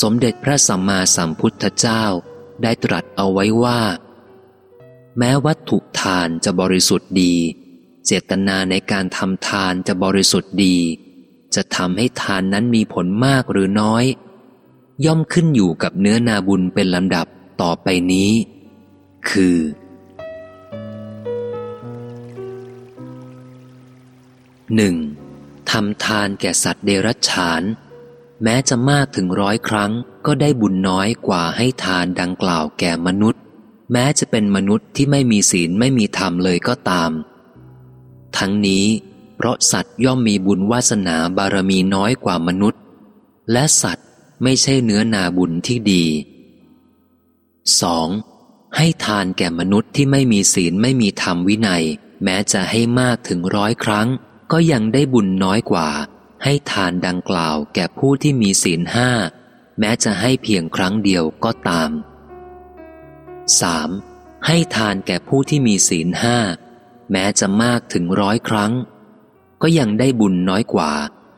สมเด็จพระสัมมาสัมพุทธเจ้าได้ตรัสเอาไว้ว่า แม้วัตถุทานจะบริสุทธิ์ดี เจตนาในการทำทานจะบริสุทธิ์ดี จะทำให้ทานนั้นมีผลมากหรือน้อย ย่อมขึ้นอยู่กับเนื้อนาบุญเป็นลำดับต่อไปนี้ คือ 1. ทำทานแก่สัตว์เดรัจฉาน แม้จะมากถึงร้อยครั้งก็ได้บุญน้อยกว่าให้ทานดังกล่าวแก่มนุษย์ แม้จะเป็นมนุษย์ที่ไม่มีศีลไม่มีธรรมเลยก็ตาม ทั้งนี้ เพราะสัตว์ย่อมมีบุญวาสนาบารมีน้อยกว่ามนุษย์ และสัตว์ไม่ใช่เนื้อนาบุญที่ดี 2. ให้ทานแก่มนุษย์ที่ไม่มีศีลไม่มีธรรมวินัย แม้จะให้มากถึงร้อยครั้ง ก็ยังได้บุญน้อยกว่า ให้ทานดังกล่าวแก่ผู้ที่มีศีลห้าแม้จะให้เพียงครั้งเดียวก็ตาม 3. ให้ทานแก่ผู้ที่มีศีลห้าแม้จะมากถึงร้อยครั้ง ก็ยังได้บุญน้อยกว่า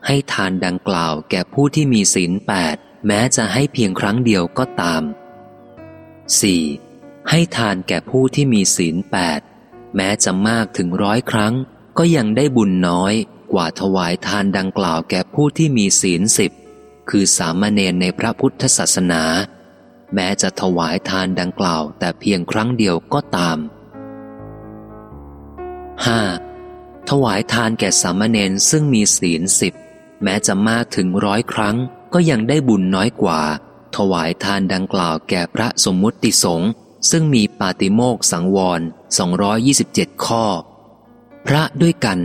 ให้ทานดังกล่าวแก่ผู้ที่มีศีลแปดแม้จะให้เพียงครั้งเดียวก็ตาม 4. ให้ทานแก่ผู้ที่มีศีลแปดแม้จะมากถึงร้อยครั้ง ก็ยังได้บุญน้อย กว่าถวายทานดังกล่าวแก่ผู้ที่มีศีลสิบคือสามเณรในพระพุทธศาสนา แม้จะถวายทานดังกล่าวแต่เพียงครั้งเดียวก็ตาม 5. ถวายทานแก่สามเณรซึ่งมีศีลสิบแม้จะมากถึงร้อยครั้งก็ยังได้บุญน้อยกว่า ถวายทานดังกล่าวแก่พระสมมุติสงฆ์ซึ่งมีปาติโมกสังวร 227 ข้อ พระด้วยกัน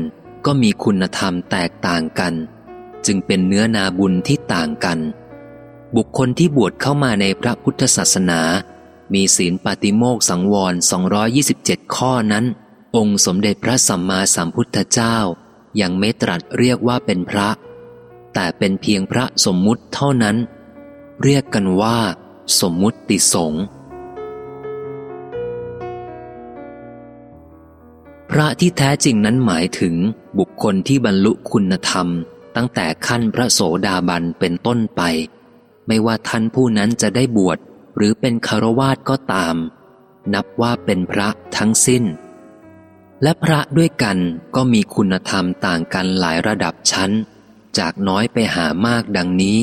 ก็มีคุณธรรมแตกต่างกัน จึงเป็นเนื้อนาบุญที่ต่างกัน บุคคลที่บวชเข้ามาในพระพุทธศาสนา มีศีลปาติโมกสังวร 227 ข้อนั้น องค์สมเด็จพระสัมมาสัมพุทธเจ้ายังไม่ตรัสเรียกว่าเป็นพระ แต่เป็นเพียงพระสมมุติเท่านั้น เรียกกันว่า สมมุติสงฆ์ ระที่แท้จริงนั้นหมายถึงบุคคลที่บรรลุคุณธรรม ตั้งแต่ขั้นพระโสดาบันเป็นต้นไป ไม่ว่าท่านผู้นั้นจะได้บวชหรือเป็นคารวาสก็ตาม นับว่าเป็นพระทั้งสิ้น และพระด้วยกันก็มีคุณธรรมต่างกันหลายระดับชั้น จากน้อยไปหามากดังนี้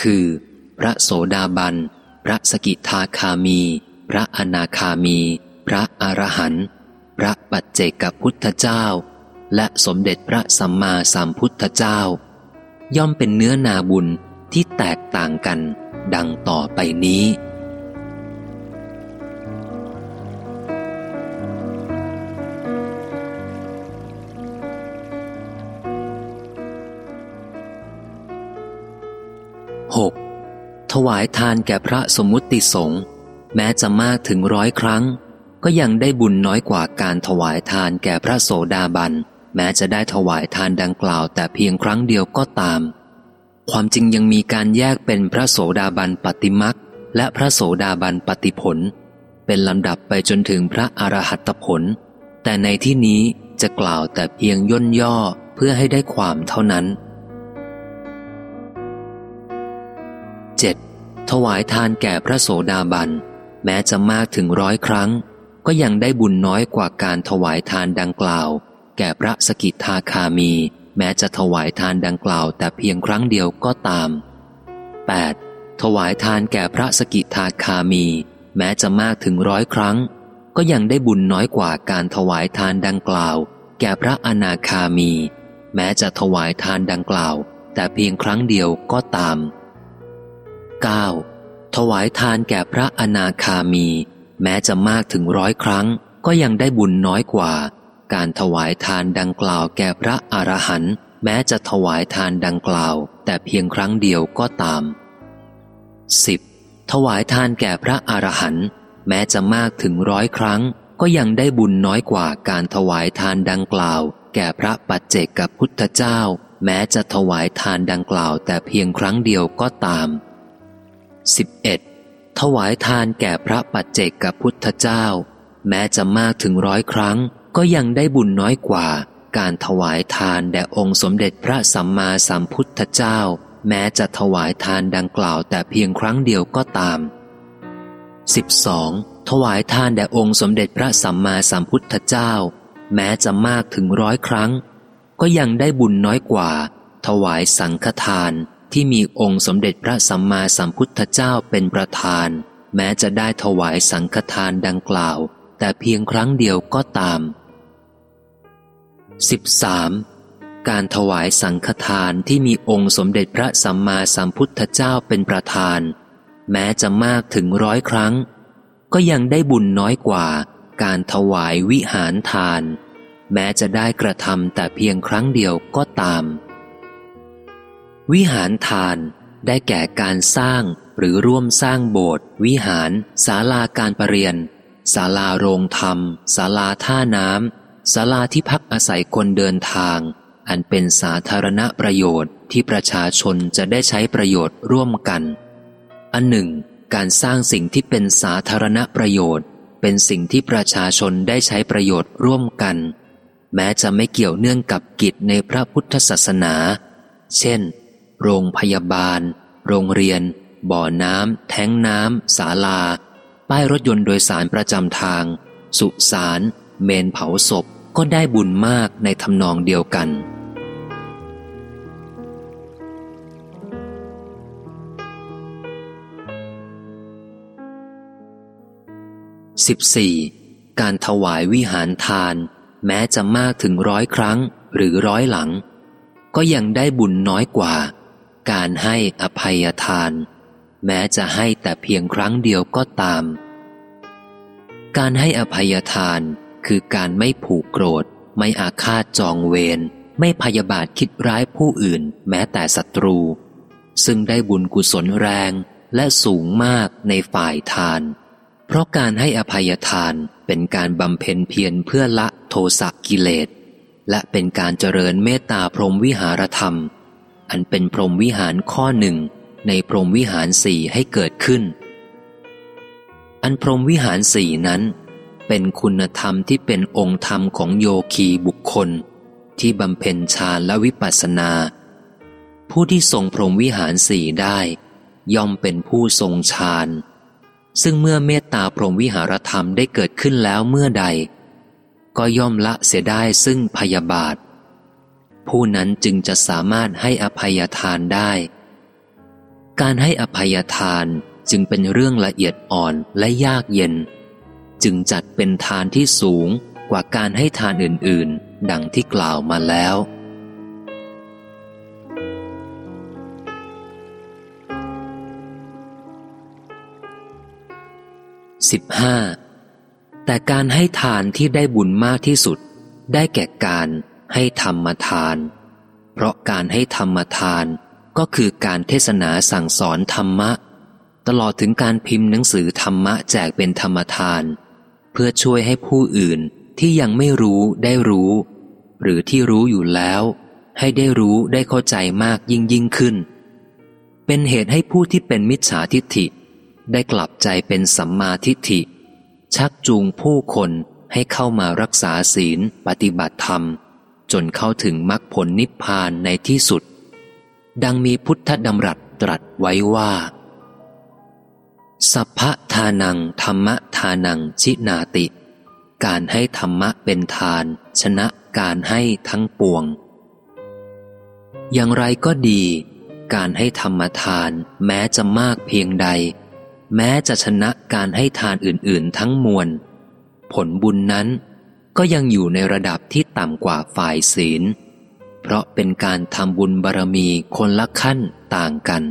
คือ พระโสดาบัน พระสกิทาคามี พระอนาคามี พระอรหันต์ พระปัจเจกพุทธเจ้า และสมเด็จพระสัมมาสัมพุทธเจ้า ย่อมเป็นเนื้อนาบุญที่แตกต่างกันดังต่อไปนี้ 6. ถวายทานแก่พระสมมุติสงฆ์แม้จะมากถึงร้อยครั้ง ก็ยังได้บุญน้อยกว่าการถวายทานแก่พระโสดาบัน แม้จะได้ถวายทานดังกล่าวแต่เพียงครั้งเดียวก็ตาม ความจริงยังมีการแยกเป็นพระโสดาบันปฏิมักและพระโสดาบันปฏิผล เป็นลำดับไปจนถึงพระอรหัตผล แต่ในที่นี้จะกล่าวแต่เพียงย่นย่อเพื่อให้ได้ความเท่านั้น 7. ถวายทานแก่พระโสดาบัน แม้จะมากถึงร้อยครั้ง ก็ยังได้บุญน้อยกว่าการถวายทานดังกล่าว แก่พระสกิทาคามี แม้จะถวายทานดังกล่าว แต่เพียงครั้งเดียวก็ตาม 8. ถวายทานแก่พระสกิทาคามี แม้จะมากถึงร้อยครั้ง ก็ยังได้บุญน้อยกว่าการถวายทานดังกล่าว แก่พระอนาคามี แม้จะถวายทานดังกล่าว แต่เพียงครั้งเดียวก็ตาม 9. ถวายทานแก่พระอนาคามี แม้จะมากถึงร้อยครั้ง ก็ยังได้บุญน้อยกว่า การถวายทานดังกล่าวแก่พระอรหันต์แม้จะถวายทานดังกล่าว แต่เพียงครั้งเดียวก็ตาม 10. ถวายทานแก่พระอรหันต์แม้จะมากถึงร้อยครั้ง ก็ยังได้บุญน้อยกว่าการถวายทานดังกล่าว แก่พระปัจเจกกับพุทธเจ้า แม้จะถวายทานดังกล่าว แต่เพียงครั้งเดียวก็ตาม 11. ถวายทานแก่พระปัจเจกกับพุทธเจ้า แม้จะมากถึงร้อยครั้ง ก็ยังได้บุญน้อยกว่า การถวายทานแด่องค์สมเด็จพระสัมมาสัมพุทธเจ้า แม้จะถวายทานดังกล่าวแต่เพียงครั้งเดียวก็ตาม 12. ถวายทานแด่องค์สมเด็จพระสัมมาสัมพุทธเจ้า แม้จะมากถึงร้อยครั้ง ก็ยังได้บุญน้อยกว่า ถวายสังฆทาน ที่มีองค์สมเด็จพระสัมมาสัมพุทธเจ้าเป็นประธาน แม้จะได้ถวายสังฆทานดังกล่าว แต่เพียงครั้งเดียวก็ตาม 13. การถวายสังฆทานที่มีองค์สมเด็จพระสัมมาสัมพุทธเจ้าเป็นประธาน แม้จะมากถึงร้อยครั้ง ก็ยังได้บุญน้อยกว่า การถวายวิหารทาน แม้จะได้กระทำแต่เพียงครั้งเดียวก็ตาม วิหารทานได้แก่การสร้างหรือร่วมสร้างโบสถ์วิหารศาลาการประเรียนศาลาโรงธรรมศาลาท่าน้ำศาลาที่พักอาศัยคนเดินทาง อันเป็นสาธารณประโยชน์ที่ประชาชนจะได้ใช้ประโยชน์ร่วมกัน อันหนึ่ง การสร้างสิ่งที่เป็นสาธารณประโยชน์ เป็นสิ่งที่ประชาชนได้ใช้ประโยชน์ร่วมกัน แม้จะไม่เกี่ยวเนื่องกับกิจในพระพุทธศาสนา เช่น โรงพยาบาล โรงเรียน บ่อน้ำ แท้งน้ำศาลา ป้ายรถยนต์โดยสารประจำทาง สุสาน เมนเผาศพ ก็ได้บุญมากในทำนองเดียวกัน 14. การถวายวิหารทาน แม้จะมากถึงร้อยครั้งหรือร้อยหลัง ก็ยังได้บุญน้อยกว่า การให้อภัยทาน แม้จะให้แต่เพียงครั้งเดียวก็ตาม การให้อภัยทานคือการไม่ผูกโกรธ ไม่อาฆาตจองเวร ไม่พยาบาทคิดร้ายผู้อื่น แม้แต่ศัตรู ซึ่งได้บุญกุศลแรงและสูงมากในฝ่ายทาน เพราะการให้อภัยทานเป็นการบำเพ็ญเพียรเพื่อละโทสะกิเลส และเป็นการเจริญเมตตาพรหมวิหารธรรม อันเป็นพรหมวิหารข้อหนึ่งในพรหมวิหารสี่ให้เกิดขึ้น อันพรหมวิหารสี่นั้น เป็นคุณธรรมที่เป็นองค์ธรรมของโยคีบุคคล ที่บำเพ็ญฌานและวิปัสสนา ผู้ที่ทรงพรหมวิหารสี่ได้ ย่อมเป็นผู้ทรงฌานซึ่งเมื่อเมตตาพรหมวิหารธรรมได้เกิดขึ้นแล้วเมื่อใด ก็ย่อมละเสียได้ซึ่งพยาบาท ผู้นั้นจึงจะสามารถให้อภัยทานได้ การให้อภัยทานจึงเป็นเรื่องละเอียดอ่อนและยากเย็น จึงจัดเป็นทานที่สูงกว่าการให้ทานอื่น ๆ ดังที่กล่าวมาแล้ว 15. แต่การให้ทานที่ได้บุญมากที่สุด ได้แก่การ ให้ธรรมทาน เพราะการให้ธรรมทานก็คือการเทศนาสั่งสอนธรรมะ ตลอดถึงการพิมพ์หนังสือธรรมะแจกเป็นธรรมทาน เพื่อช่วยให้ผู้อื่นที่ยังไม่รู้ได้รู้ หรือที่รู้อยู่แล้ว ให้ได้รู้ได้เข้าใจมากยิ่งยิ่งขึ้น เป็นเหตุให้ผู้ที่เป็นมิจฉาทิฏฐิ ได้กลับใจเป็นสัมมาทิฏฐิ ชักจูงผู้คนให้เข้ามารักษาศีลปฏิบัติธรรม จนเข้าถึงมรรคผลนิพพานในที่สุด ดังมีพุทธดำรัสตรัสไว้ว่า สัพพทานังธรรมทานังชินาติ การให้ธรรมะเป็นทาน ชนะการให้ทั้งปวง อย่างไรก็ดี การให้ธรรมทานแม้จะมากเพียงใด แม้จะชนะการให้ทานอื่น ๆ ทั้งมวล ผลบุญนั้น ก็ยังอยู่ในระดับที่ต่ำกว่าฝ่ายศีล เพราะเป็นการทำบุญบารมีคนละขั้นต่างกัน